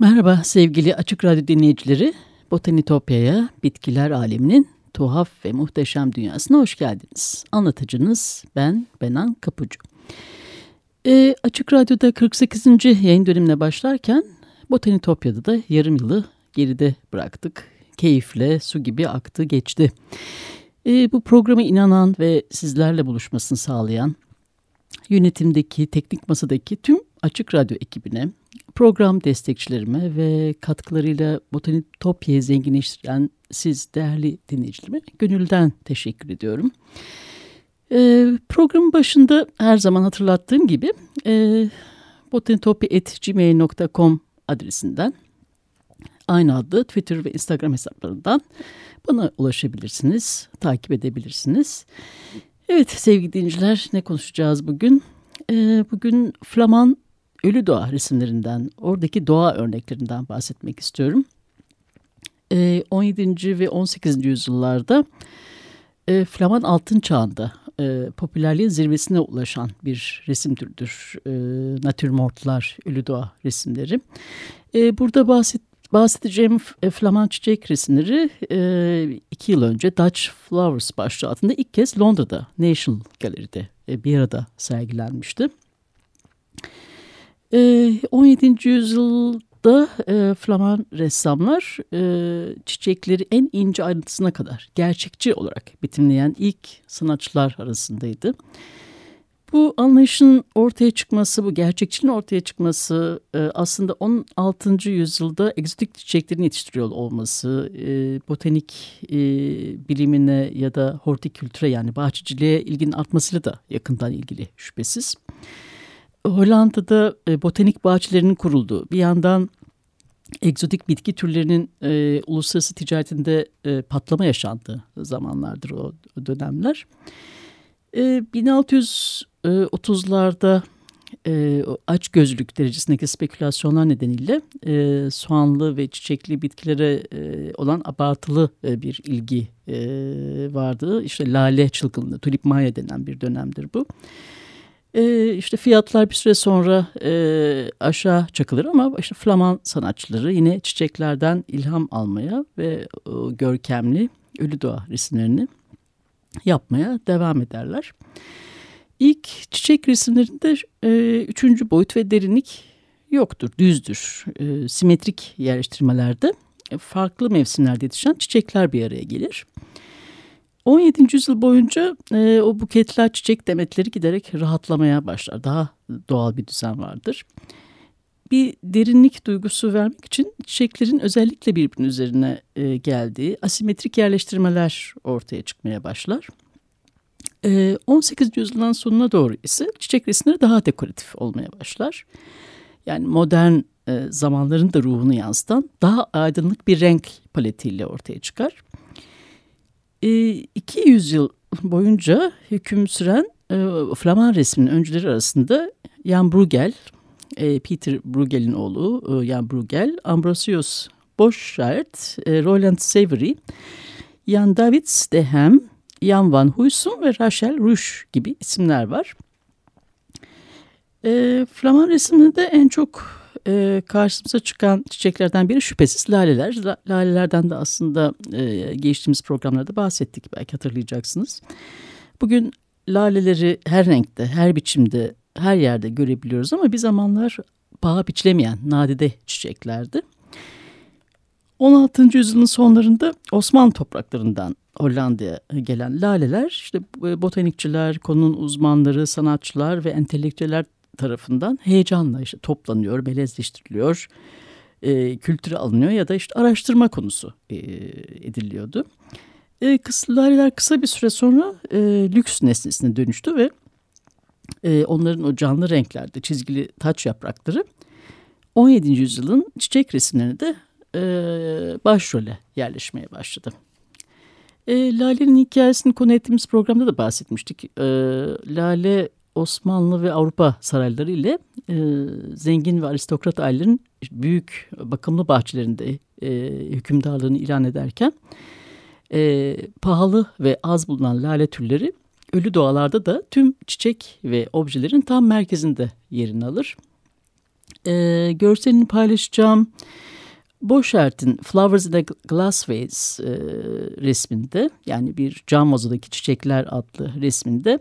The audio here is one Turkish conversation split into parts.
Merhaba sevgili Açık Radyo dinleyicileri. Botanitopya'ya, bitkiler aleminin tuhaf ve muhteşem dünyasına hoş geldiniz. Anlatıcınız ben Benan Kapucu. E, Açık Radyo'da 48. yayın dönemine başlarken Botanitopya'da da yarım yılı geride bıraktık. Keyifle su gibi aktı geçti. E, bu programa inanan ve sizlerle buluşmasını sağlayan yönetimdeki, teknik masadaki tüm Açık Radyo ekibine, program destekçilerime ve katkılarıyla Botanitopya'yı zenginleştiren siz değerli dinleyicilerime gönülden teşekkür ediyorum. Ee, programın başında her zaman hatırlattığım gibi e, botanitopya.gmail.com adresinden aynı adlı Twitter ve Instagram hesaplarından bana ulaşabilirsiniz, takip edebilirsiniz. Evet sevgili dinleyiciler ne konuşacağız bugün? Ee, bugün Flaman ölü doğa resimlerinden, oradaki doğa örneklerinden bahsetmek istiyorum. Ee, 17. ve 18. yüzyıllarda e, Flaman Altın Çağı'nda e, popülerliğin zirvesine ulaşan bir resim türüdür. E, Natürmortlar, ölü doğa resimleri. E, burada bahset, bahsedeceğim Flaman çiçek resimleri iki yıl önce Dutch Flowers başlığı altında ilk kez Londra'da National Gallery'de e, bir arada sergilenmişti. 17. Ee, yüzyılda e, Flaman ressamlar e, çiçekleri en ince ayrıntısına kadar gerçekçi olarak betimleyen ilk sanatçılar arasındaydı. Bu anlayışın ortaya çıkması, bu gerçekçiliğin ortaya çıkması e, aslında 16. yüzyılda egzotik çiçeklerin yetiştiriyor olması, botanik bilimine ya da hortikültüre yani bahçeciliğe ilginin artmasıyla da yakından ilgili şüphesiz. Hollanda'da e, botanik bahçelerinin kurulduğu, bir yandan egzotik bitki türlerinin e, uluslararası ticaretinde e, patlama yaşandığı zamanlardır o, dönemler. E, 1630'larda e, aç gözlük derecesindeki spekülasyonlar nedeniyle e, soğanlı ve çiçekli bitkilere e, olan abartılı e, bir ilgi e, vardı. İşte lale çılgınlığı, tulip maya denen bir dönemdir bu. E, işte fiyatlar bir süre sonra e, aşağı çakılır ama işte Flaman sanatçıları yine çiçeklerden ilham almaya ve o görkemli ölü doğa resimlerini yapmaya devam ederler. İlk çiçek resimlerinde e, üçüncü boyut ve derinlik yoktur, düzdür. E, simetrik yerleştirmelerde farklı mevsimlerde yetişen çiçekler bir araya gelir. 17. yüzyıl boyunca e, o buketler çiçek demetleri giderek rahatlamaya başlar. Daha doğal bir düzen vardır. Bir derinlik duygusu vermek için çiçeklerin özellikle birbirinin üzerine e, geldiği asimetrik yerleştirmeler ortaya çıkmaya başlar. E, 18. yüzyılın sonuna doğru ise çiçek resimleri daha dekoratif olmaya başlar. Yani modern e, zamanların da ruhunu yansıtan daha aydınlık bir renk paletiyle ortaya çıkar. E, 200 yıl boyunca hüküm süren e, Flaman resminin öncüleri arasında Jan Bruegel, e, Peter Bruegel'in oğlu e, Jan Bruegel, Ambrosius Boschart, e, Roland Savory, Jan Davids de Hem, Jan van Huysum ve Rachel Rush gibi isimler var. E, Flaman resiminde en çok e, karşımıza çıkan çiçeklerden biri şüphesiz laleler. Lalelerden de aslında e, geçtiğimiz programlarda bahsettik belki hatırlayacaksınız. Bugün laleleri her renkte, her biçimde, her yerde görebiliyoruz ama bir zamanlar paha biçilemeyen nadide çiçeklerdi. 16. yüzyılın sonlarında Osmanlı topraklarından Hollanda'ya gelen laleler işte botanikçiler, konunun uzmanları, sanatçılar ve entelektüeller tarafından heyecanla işte toplanıyor, melezleştiriliyor. e, kültüre alınıyor ya da işte araştırma konusu e, ediliyordu. E, kısa, laleler kısa bir süre sonra e, lüks nesnesine dönüştü ve e, onların o canlı renklerde çizgili taç yaprakları 17. yüzyılın çiçek resimlerine de e, başrole yerleşmeye başladı. E, Lale'nin hikayesini konu ettiğimiz programda da bahsetmiştik. E, Lale Osmanlı ve Avrupa sarayları ile e, zengin ve aristokrat ailelerin büyük bakımlı bahçelerinde e, hükümdarlığını ilan ederken e, pahalı ve az bulunan lale türleri ölü doğalarda da tüm çiçek ve objelerin tam merkezinde yerini alır. E, görselini paylaşacağım. Boşert'in Flowers in a Glass Vase e, resminde yani bir cam vazodaki çiçekler adlı resminde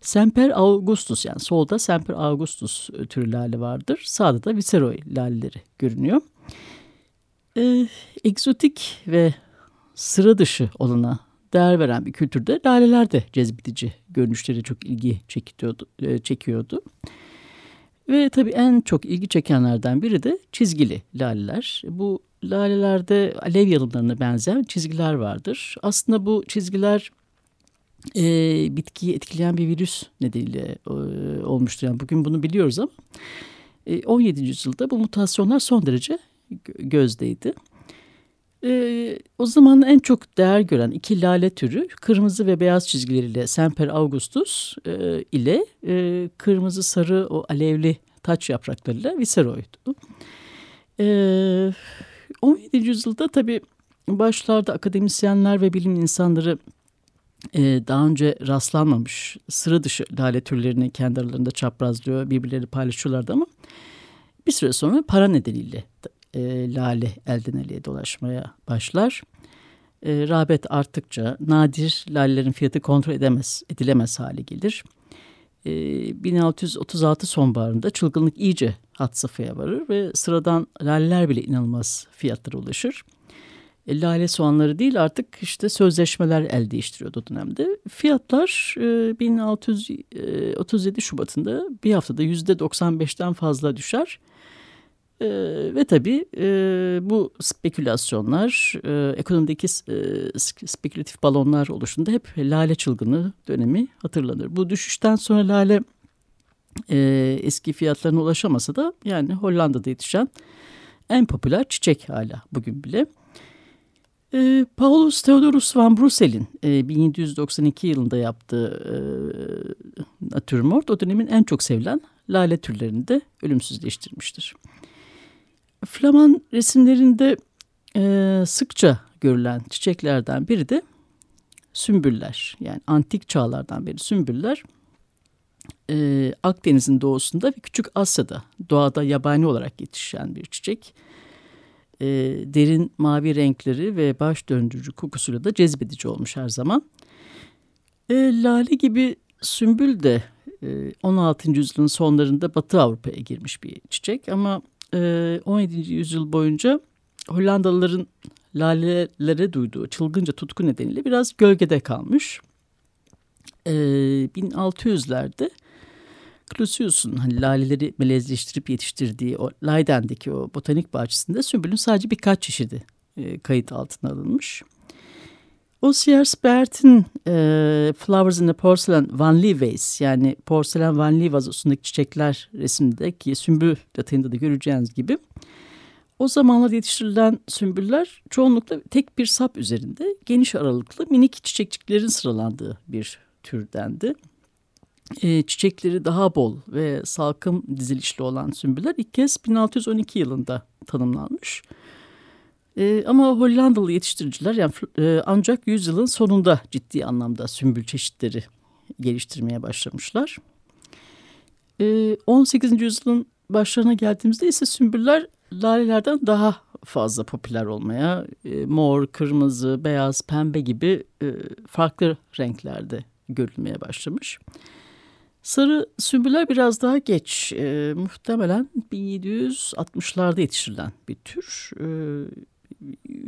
Semper Augustus yani solda Semper Augustus türü lale vardır. Sağda da Viceroy laleleri görünüyor. E, egzotik ve sıra dışı olana değer veren bir kültürde laleler de cezbedici görünüşleri çok ilgi çekiyordu. E, çekiyordu. Ve tabii en çok ilgi çekenlerden biri de çizgili laleler. Bu lalelerde alev yalımlarına benzeyen çizgiler vardır. Aslında bu çizgiler e, bitkiyi etkileyen bir virüs nedeniyle e, olmuştur. Yani bugün bunu biliyoruz ama e, 17. yüzyılda bu mutasyonlar son derece gözdeydi. E, o zaman en çok değer gören iki lale türü kırmızı ve beyaz çizgileriyle Semper Augustus e, ile e, kırmızı sarı o alevli taç yapraklarıyla Viceroy'du. E, 17. yüzyılda tabii başlarda akademisyenler ve bilim insanları e, daha önce rastlanmamış sıra dışı lale türlerini kendi aralarında çaprazlıyor, birbirleri paylaşıyorlardı ama bir süre sonra para nedeniyle e, lale elden eleye dolaşmaya başlar. E, rağbet arttıkça nadir lalelerin fiyatı kontrol edemez, edilemez hale gelir. E, 1636 sonbaharında çılgınlık iyice hat safhaya varır ve sıradan laleler bile inanılmaz fiyatlara ulaşır. E, lale soğanları değil artık işte sözleşmeler el değiştiriyordu o dönemde. Fiyatlar e, 1637 Şubat'ında bir haftada %95'ten fazla düşer. E, ve tabii e, bu spekülasyonlar, e, ekonomideki e, spekülatif balonlar oluşunda hep lale çılgını dönemi hatırlanır. Bu düşüşten sonra lale e, eski fiyatlarına ulaşamasa da yani Hollanda'da yetişen en popüler çiçek hala bugün bile. E, Paulus Theodorus van Brussel'in e, 1792 yılında yaptığı e, natürmort o dönemin en çok sevilen lale türlerini de ölümsüzleştirmiştir. Flaman resimlerinde e, sıkça görülen çiçeklerden biri de sümbüller. Yani antik çağlardan beri sümbüller e, Akdeniz'in doğusunda ve Küçük Asya'da doğada yabani olarak yetişen bir çiçek. E, derin mavi renkleri ve baş döndürücü kokusuyla da cezbedici olmuş her zaman. E, lale gibi sümbül de e, 16. yüzyılın sonlarında Batı Avrupa'ya girmiş bir çiçek ama e, 17. yüzyıl boyunca Hollandalıların lalelere duyduğu çılgınca tutku nedeniyle biraz gölgede kalmış. E, 1600'lerde Clusius'un hani laleleri melezleştirip yetiştirdiği o Leiden'deki o botanik bahçesinde sümbülün sadece birkaç çeşidi e, kayıt altına alınmış. Osier Spert'in e, Flowers in the Porcelain Van Lee Vase yani porselen Van Lee vazosundaki çiçekler resimdeki sümbül detayında da göreceğiniz gibi o zamanlar yetiştirilen sümbüller çoğunlukla tek bir sap üzerinde geniş aralıklı minik çiçekçiklerin sıralandığı bir türdendi e, çiçekleri daha bol ve salkım dizilişli olan sümbüller ilk kez 1612 yılında tanımlanmış. E, ama Hollandalı yetiştiriciler yani, e, ancak yüzyılın sonunda ciddi anlamda sümbül çeşitleri geliştirmeye başlamışlar. E, 18. yüzyılın başlarına geldiğimizde ise sümbüller lalelerden daha fazla popüler olmaya, e, mor, kırmızı, beyaz, pembe gibi e, farklı renklerde görülmeye başlamış. Sarı sümbüller biraz daha geç, e, muhtemelen 1760'larda yetiştirilen bir tür. E,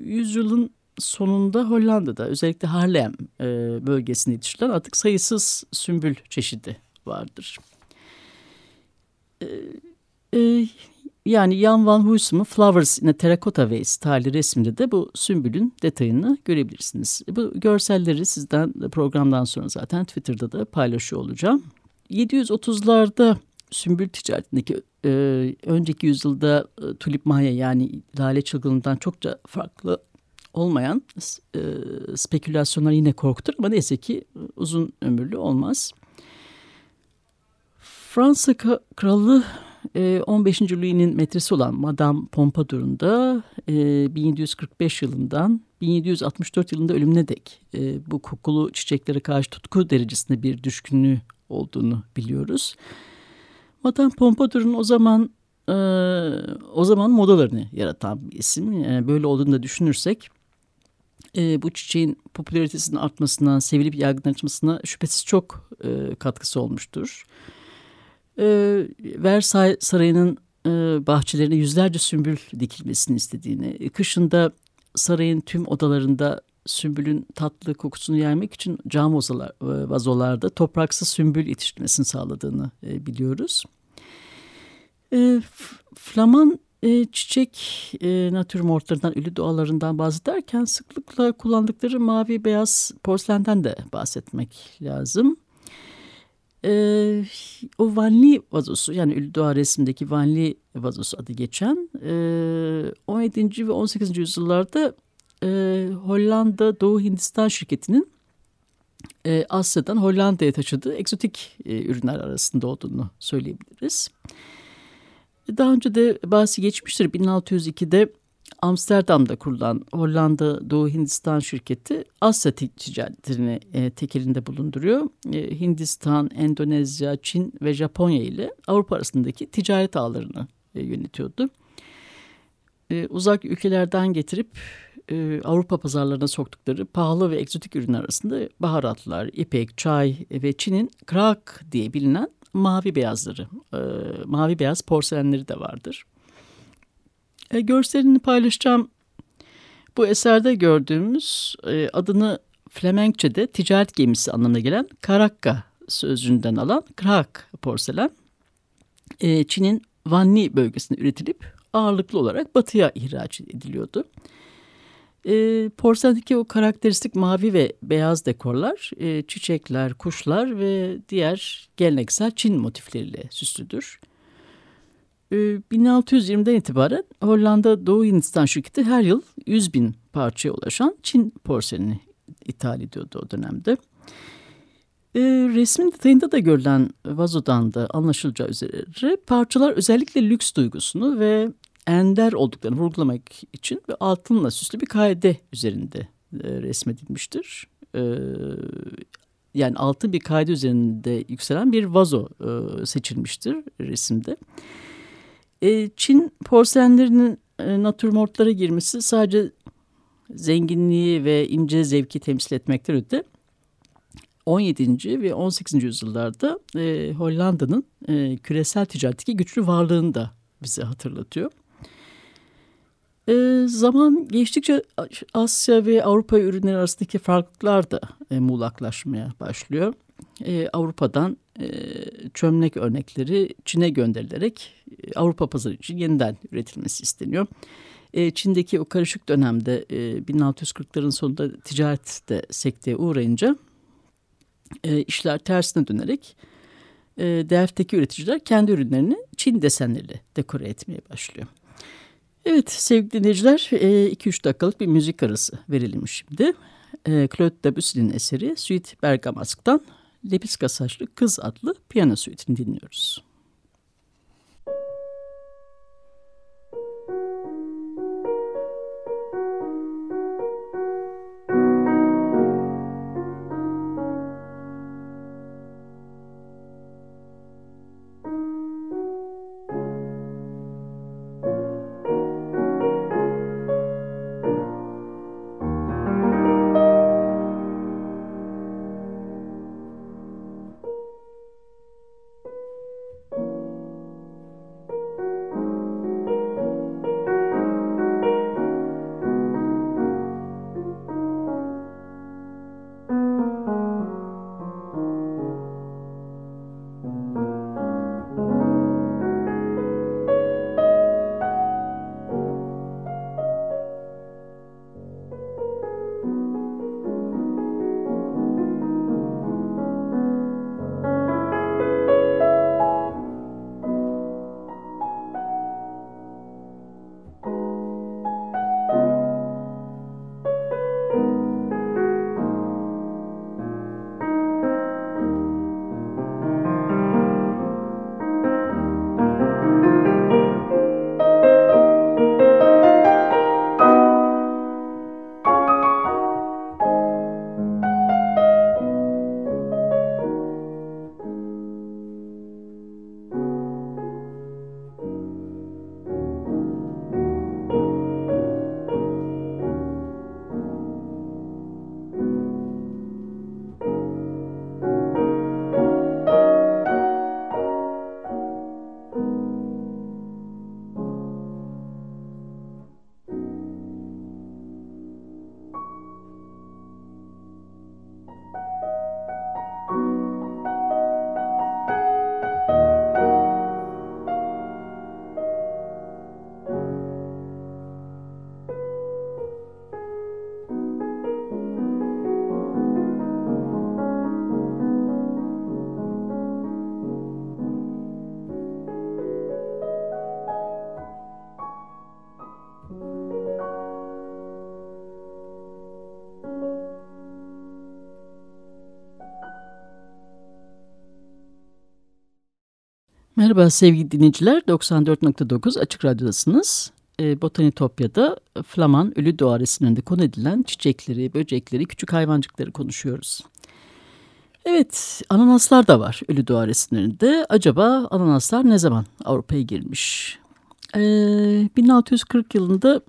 yüzyılın sonunda Hollanda'da özellikle Harlem e, bölgesinde yetiştirilen artık sayısız sümbül çeşidi vardır. E, e, yani Jan van Huysum'un Flowers in a Terracotta Vase tarihi resminde de bu sümbülün detayını görebilirsiniz. Bu görselleri sizden programdan sonra zaten Twitter'da da paylaşıyor olacağım. 730'larda sümbül ticaretindeki e, önceki yüzyılda e, tulip maya yani lale çılgınından çokça farklı olmayan e, spekülasyonlar yine korkutur ama neyse ki uzun ömürlü olmaz. Fransa Kralı 15. E, Louis'nin metresi olan Madame Pompadour'un da 1745 e, yılından 1764 yılında ölümüne dek e, bu kokulu çiçeklere karşı tutku derecesinde bir düşkünlüğü olduğunu biliyoruz. Madame Pompadour'un o zaman o zaman modalarını yaratan bir isim. böyle olduğunu da düşünürsek bu çiçeğin popülaritesinin artmasına, sevilip yaygınlaşmasına şüphesiz çok katkısı olmuştur e, Versailles Sarayı'nın e, bahçelerine yüzlerce sümbül dikilmesini istediğini, e, kışında sarayın tüm odalarında sümbülün tatlı kokusunu yaymak için cam e, vazolarda topraksız sümbül yetiştirmesini sağladığını e, biliyoruz. E, Flaman çiçek e, natürmortlarından, ölü doğalarından bahsederken sıklıkla kullandıkları mavi beyaz porselenden de bahsetmek lazım. E, o Vanli vazosu yani Üldoğa resimdeki Vanli vazosu adı geçen e, 17. ve 18. yüzyıllarda e, Hollanda Doğu Hindistan şirketinin e, Asya'dan Hollanda'ya taşıdığı egzotik e, ürünler arasında olduğunu söyleyebiliriz. Daha önce de bahsi geçmiştir. 1602'de Amsterdam'da kurulan Hollanda Doğu Hindistan şirketi Asya ticaretini e, tek elinde bulunduruyor. E, Hindistan, Endonezya, Çin ve Japonya ile Avrupa arasındaki ticaret ağlarını e, yönetiyordu. E, uzak ülkelerden getirip e, Avrupa pazarlarına soktukları pahalı ve egzotik ürünler arasında baharatlar, ipek, çay ve Çin'in krak diye bilinen mavi beyazları, e, mavi beyaz porselenleri de vardır. E, görselini paylaşacağım. Bu eserde gördüğümüz e, adını Flemenkçe'de ticaret gemisi anlamına gelen Karakka sözcüğünden alan Krak porselen e, Çin'in Vanni bölgesinde üretilip ağırlıklı olarak batıya ihraç ediliyordu. E, porselendeki o karakteristik mavi ve beyaz dekorlar, e, çiçekler, kuşlar ve diğer geleneksel Çin motifleriyle süslüdür. 1620'den ee, itibaren Hollanda Doğu Hindistan şirketi her yıl 100 bin parçaya ulaşan Çin porseleni ithal ediyordu o dönemde. E, resmin detayında da görülen vazodan da anlaşılacağı üzere parçalar özellikle lüks duygusunu ve ender olduklarını vurgulamak için ve altınla süslü bir kaide üzerinde e, resmedilmiştir. E, yani altın bir kaide üzerinde yükselen bir vazo e, seçilmiştir resimde. Çin porselenlerinin e, natürmortlara girmesi sadece zenginliği ve ince zevki temsil etmekten öte 17. ve 18. yüzyıllarda e, Hollanda'nın e, küresel ticaretteki güçlü varlığını da bize hatırlatıyor. E, zaman geçtikçe Asya ve Avrupa ürünleri arasındaki farklılıklar da e, muğlaklaşmaya başlıyor. E, Avrupa'dan e, çömlek örnekleri Çin'e gönderilerek e, Avrupa pazarı için yeniden üretilmesi isteniyor. E, Çin'deki o karışık dönemde e, 1640'ların sonunda ticaret de sekteye uğrayınca e, işler tersine dönerek e, Delft'teki üreticiler kendi ürünlerini Çin desenleriyle dekore etmeye başlıyor. Evet sevgili dinleyiciler 2-3 e, dakikalık bir müzik arası verelim şimdi. E, Claude Debussy'nin eseri Suite Bergamasque'dan Lepiska Saçlı Kız adlı piyano suitini dinliyoruz. Merhaba sevgili dinleyiciler. 94.9 Açık Radyo'dasınız. E, Botanitopya'da Flaman Ölü Doğa konu edilen çiçekleri, böcekleri, küçük hayvancıkları konuşuyoruz. Evet, ananaslar da var Ölü Doğa. Acaba ananaslar ne zaman Avrupa'ya girmiş? E, 1640 yılında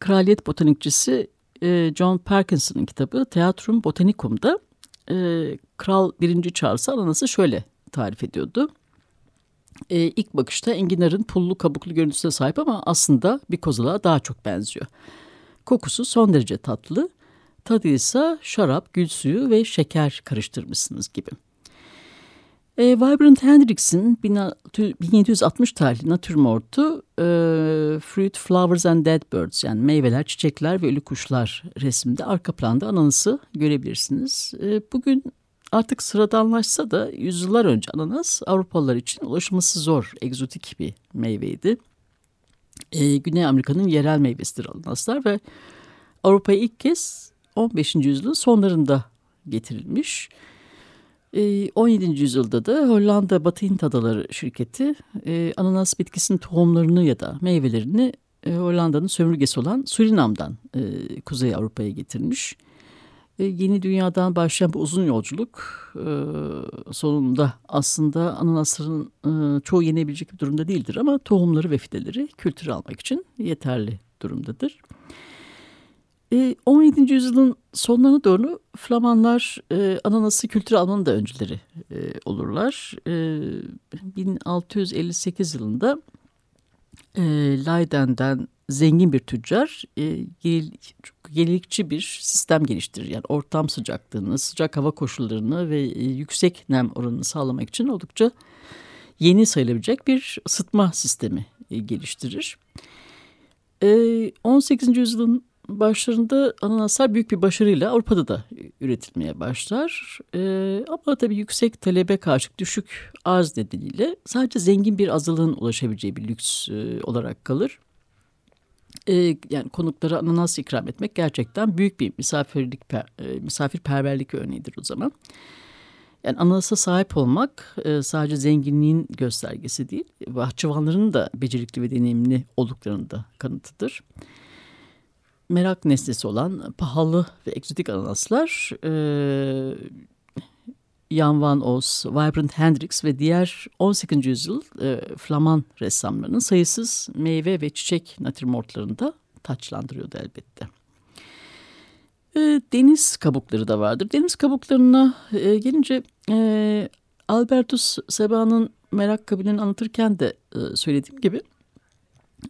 kraliyet botanikçisi e, John Parkinson'ın kitabı Theatrum Botanicum'da e, Kral 1. Charles'a ananası şöyle tarif ediyordu e, ilk bakışta enginarın pullu kabuklu görüntüsüne sahip ama aslında bir kozalağa daha çok benziyor. Kokusu son derece tatlı, tadı ise şarap, gül suyu ve şeker karıştırmışsınız gibi. E, Vibrant Hendrix'in 1760 tarihli natürmortu e, Fruit, Flowers and Dead Birds yani meyveler, çiçekler ve ölü kuşlar resminde arka planda ananası görebilirsiniz. E, bugün Artık sıradanlaşsa da yüzyıllar önce ananas Avrupalılar için ulaşılması zor, egzotik bir meyveydi. Ee, Güney Amerika'nın yerel meyvesidir ananaslar ve Avrupa'ya ilk kez 15. yüzyılın sonlarında getirilmiş. Ee, 17. yüzyılda da Hollanda Batı Hint Adaları şirketi e, ananas bitkisinin tohumlarını ya da meyvelerini e, Hollanda'nın sömürgesi olan Surinam'dan e, Kuzey Avrupa'ya getirmiş. E, yeni dünyadan başlayan bu uzun yolculuk e, sonunda aslında ananasların e, çoğu yenebilecek bir durumda değildir ama tohumları ve fideleri kültüre almak için yeterli durumdadır. 17. yüzyılın sonlarına doğru Flamanlar ananası kültüre almanın da öncüleri olurlar. 1658 yılında Leiden'den zengin bir tüccar e, yenilikçi bir sistem geliştirir. Yani ortam sıcaklığını, sıcak hava koşullarını ve e, yüksek nem oranını sağlamak için oldukça yeni sayılabilecek bir ısıtma sistemi e, geliştirir. E, 18. yüzyılın başlarında ananaslar büyük bir başarıyla Avrupa'da da üretilmeye başlar. E, ama tabii yüksek talebe karşı düşük arz nedeniyle sadece zengin bir azalığın ulaşabileceği bir lüks e, olarak kalır e, yani konuklara ananas ikram etmek gerçekten büyük bir misafirlik e, misafirperverlik örneğidir o zaman. Yani ananasa sahip olmak e, sadece zenginliğin göstergesi değil, bahçıvanların da becerikli ve deneyimli olduklarının da kanıtıdır. Merak nesnesi olan pahalı ve egzotik ananaslar e, Jan van Os, Vibrant Hendrix ve diğer 18. yüzyıl e, Flaman ressamlarının sayısız meyve ve çiçek natürmortlarında taçlandırıyordu elbette. E, deniz kabukları da vardır. Deniz kabuklarına e, gelince e, Albertus Seba'nın merak kabilini anlatırken de e, söylediğim gibi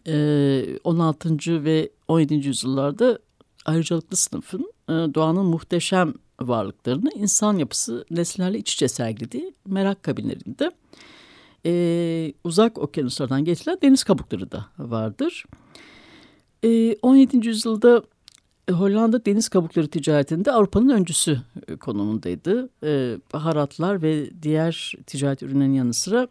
e, 16. ve 17. yüzyıllarda ayrıcalıklı sınıfın e, doğanın muhteşem varlıklarını insan yapısı nesnelerle iç içe sergilediği merak kabinlerinde e, uzak okyanuslardan getirilen deniz kabukları da vardır. E, 17. yüzyılda Hollanda deniz kabukları ticaretinde Avrupa'nın öncüsü e, konumundaydı. E, baharatlar ve diğer ticaret ürünlerinin yanı sıra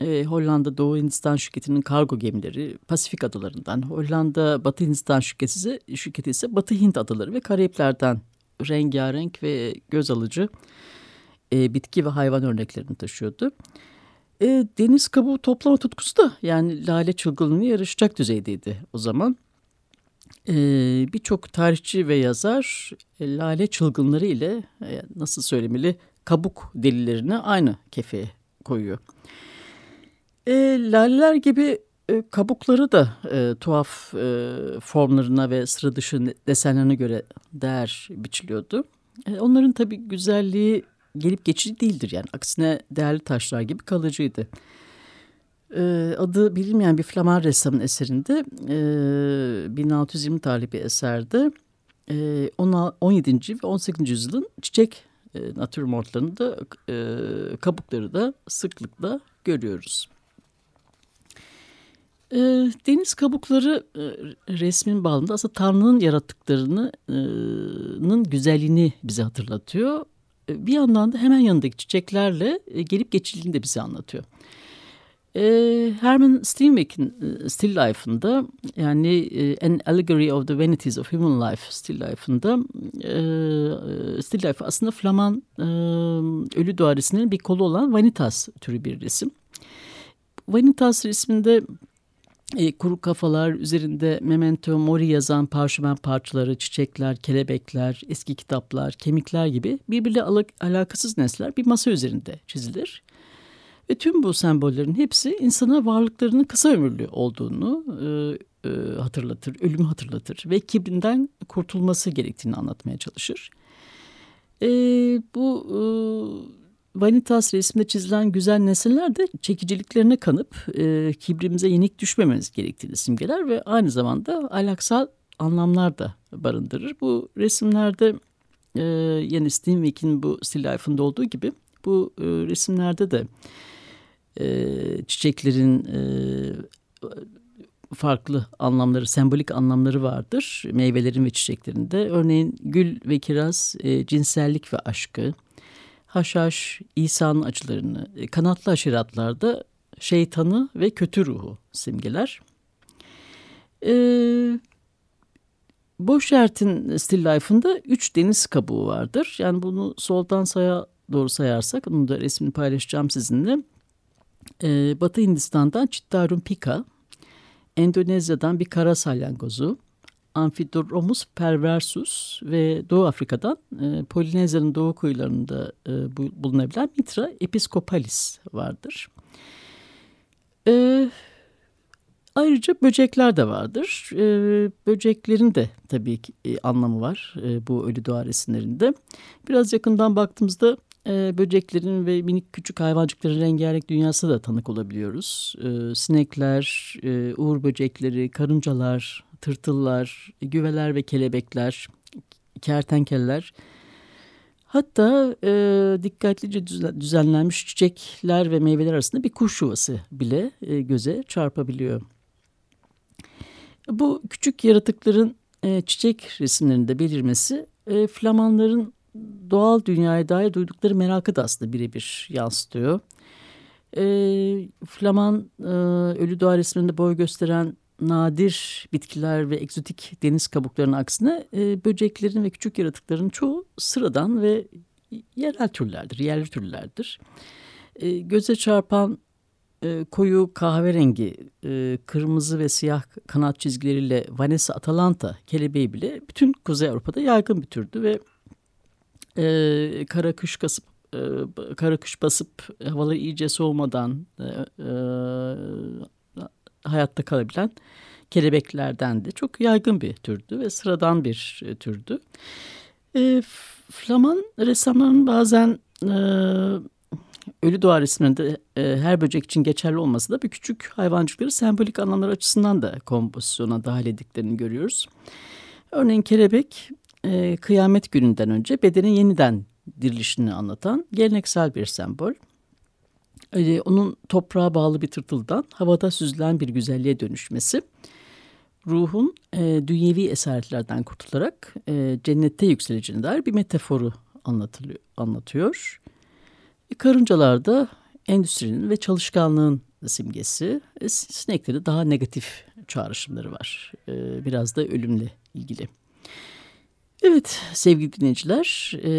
e, Hollanda Doğu Hindistan şirketinin kargo gemileri Pasifik adalarından, Hollanda Batı Hindistan şirketi, şirketi ise Batı Hint adaları ve Karayipler'den rengarenk ve göz alıcı e, bitki ve hayvan örneklerini taşıyordu. E, deniz kabuğu toplama tutkusu da yani lale çılgınlığı yarışacak düzeydeydi o zaman. E, Birçok tarihçi ve yazar e, lale çılgınları ile e, nasıl söylemeli kabuk delilerini aynı kefeye koyuyor. E, laleler gibi kabukları da e, tuhaf e, formlarına ve sıra dışı desenlerine göre değer biçiliyordu. E, onların tabii güzelliği gelip geçici değildir yani aksine değerli taşlar gibi kalıcıydı. E, adı bilinmeyen bir Flaman ressamın eserinde e, 1620 tarihli bir eserde e, 17. ve 18. yüzyılın çiçek e, natürmortlarını da e, kabukları da sıklıkla görüyoruz. E, deniz kabukları e, resmin bağlamında aslında Tanrı'nın yarattıklarının güzelliğini bize hatırlatıyor. E, bir yandan da hemen yanındaki çiçeklerle e, gelip geçiciliğini de bize anlatıyor. E, Herman Steinbeck'in e, Still Life'ında yani e, An Allegory of the Vanities of Human Life Still Life'ında e, Still Life aslında Flaman e, ölü duaresinin bir kolu olan Vanitas türü bir resim. Vanitas resminde e, kuru kafalar üzerinde memento mori yazan parşömen parçaları, çiçekler, kelebekler, eski kitaplar, kemikler gibi birbiriyle al alakasız nesneler bir masa üzerinde çizilir. Ve tüm bu sembollerin hepsi insana varlıklarının kısa ömürlü olduğunu e, e, hatırlatır, ölümü hatırlatır ve kibrinden kurtulması gerektiğini anlatmaya çalışır. E, bu e, Vanitas resminde çizilen güzel nesneler de çekiciliklerine kanıp e, kibrimize yenik düşmememiz gerektiğini simgeler ve aynı zamanda alaksal anlamlar da barındırır. Bu resimlerde e, yani Steinweg'in bu Still Life'ında olduğu gibi bu e, resimlerde de e, çiçeklerin e, farklı anlamları, sembolik anlamları vardır meyvelerin ve çiçeklerinde. Örneğin gül ve kiraz e, cinsellik ve aşkı, haşhaş İsa'nın acılarını, e, kanatlı aşiratlarda şeytanı ve kötü ruhu simgeler. Ee, Boşert'in Still Life'ında üç deniz kabuğu vardır. Yani bunu soldan sağa doğru sayarsak, bunu da resmini paylaşacağım sizinle. Ee, Batı Hindistan'dan Chittarum pica, Endonezya'dan bir kara salyangozu, Amphidromus perversus ve Doğu Afrika'dan e, Polinezya'nın doğu kıyılarında e, bulunabilen Mitra episcopalis vardır. E, ayrıca böcekler de vardır. E, böceklerin de tabii ki e, anlamı var e, bu ölü doğa resimlerinde. Biraz yakından baktığımızda e, böceklerin ve minik küçük hayvancıkların rengarenk dünyası da tanık olabiliyoruz. E, sinekler, e, uğur böcekleri, karıncalar, tırtıllar, güveler ve kelebekler, kertenkeleler. Hatta e, dikkatlice düzenlenmiş çiçekler ve meyveler arasında bir kuş yuvası bile e, göze çarpabiliyor. Bu küçük yaratıkların e, çiçek resimlerinde belirmesi e, Flamanların doğal dünyaya dair duydukları merakı da aslında birebir yansıtıyor. E, Flaman e, ölü doğa resmlerinde boy gösteren nadir bitkiler ve egzotik deniz kabuklarının aksine e, böceklerin ve küçük yaratıkların çoğu sıradan ve yerel türlerdir, yerli türlerdir. E, göze çarpan e, koyu kahverengi, e, kırmızı ve siyah kanat çizgileriyle Vanessa atalanta kelebeği bile bütün Kuzey Avrupa'da yaygın bir türdü ve e, kara kış kasıp e, kara kış basıp havalar iyice soğumadan e, e, hayatta kalabilen kelebeklerden de çok yaygın bir türdü ve sıradan bir e, türdü. E, Flaman ressamların bazen e, ölü doğa resimlerinde e, her böcek için geçerli olması da bir küçük hayvancıkları sembolik anlamlar açısından da kompozisyona dahil ettiklerini görüyoruz. Örneğin kelebek e, kıyamet gününden önce bedenin yeniden dirilişini anlatan geleneksel bir sembol. E, onun toprağa bağlı bir tırtıldan havada süzülen bir güzelliğe dönüşmesi ruhun e, dünyevi esaretlerden kurtularak e, cennette yükseleceğine dair bir metaforu anlatılıyor, anlatıyor. E, karıncalar da endüstrinin ve çalışkanlığın simgesi. E, sinekleri daha negatif çağrışımları var. E, biraz da ölümle ilgili. Evet sevgili dinleyiciler e,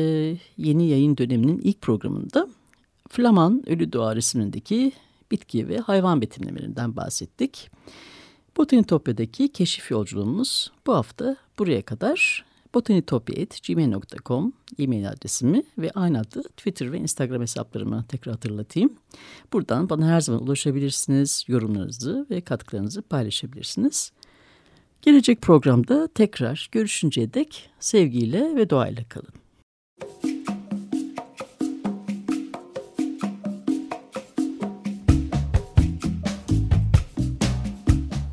yeni yayın döneminin ilk programında Flaman Ölü Doğa resimindeki bitki ve hayvan betimlemelerinden bahsettik. Botanitopya'daki keşif yolculuğumuz bu hafta buraya kadar. botanitopya.gmail.com e-mail adresimi ve aynı adlı Twitter ve Instagram hesaplarımı tekrar hatırlatayım. Buradan bana her zaman ulaşabilirsiniz, yorumlarınızı ve katkılarınızı paylaşabilirsiniz. Gelecek programda tekrar görüşünceye dek sevgiyle ve doğayla kalın.